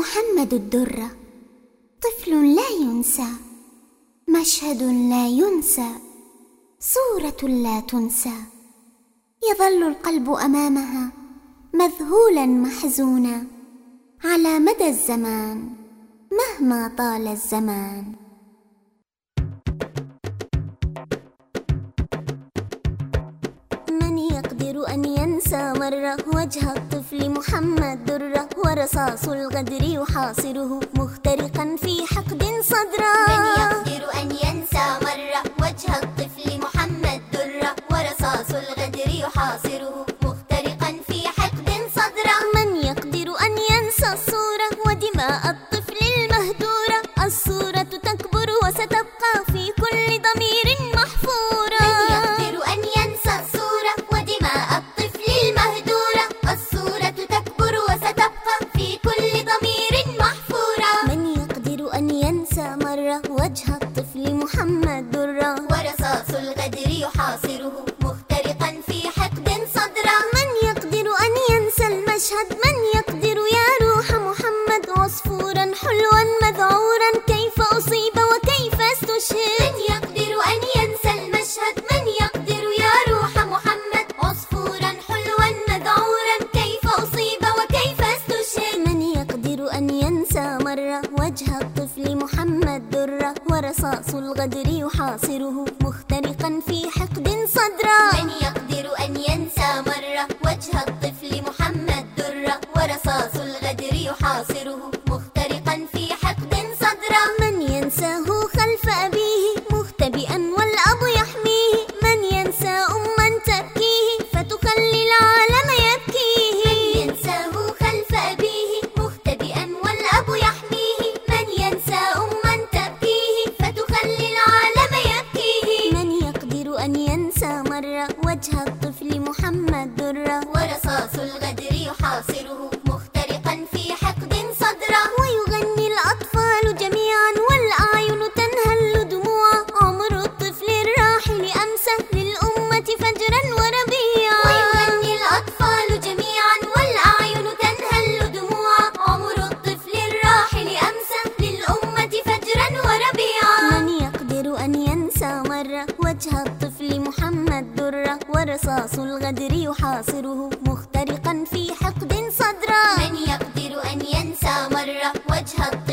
محمد الدرة طفل لا ينسى مشهد لا ينسى صورة لا تنسى. يظل القلب أمامها مذهولا محزونا على مدى الزمان مهما طال الزمان. أن ينسى مرة وجه الطفل محمد درة ورصاص الغدر يحاصره مخترقا في حقد صدرا. من يقدر أن ينسى مرة وجه الطفل محمد درة ورصاص الغدر يحاصره مخترقا في حقد صدرا. من يقدر أن ينسى الصورة ودماء الطفل أن ينسى مرة وجه الطفل محمد درة ورصاص الغدر يحاصره مخترقا في حقد صدرا. من يقدر أن ينسى المشهد؟ من يقدر يا روح محمد عصفورا حلوا مذعورا؟ كيف أصيب وكيف استشهد؟ من يقدر أن ينسى المشهد؟ من يقدر يا روح محمد عصفورا حلوا مذعورا؟ كيف أصيب وكيف استشهد؟ من يقدر أن ينسى مرة وجه الطفل محمد؟ درة ورصاص الغدر يحاصره مخترقا في حقد صدرا. من يقدر أن ينسى مرة وجه الطفل محمد درة ورصاص الغدر يحاصره مخترقا في حقد صدرا. من ينساه خلف أبيه مختبئا والأب مرة رصاص الغدر يحاصره مخترقا في حقد صدرا. من يقدر أن ينسى مرة وجه الطفل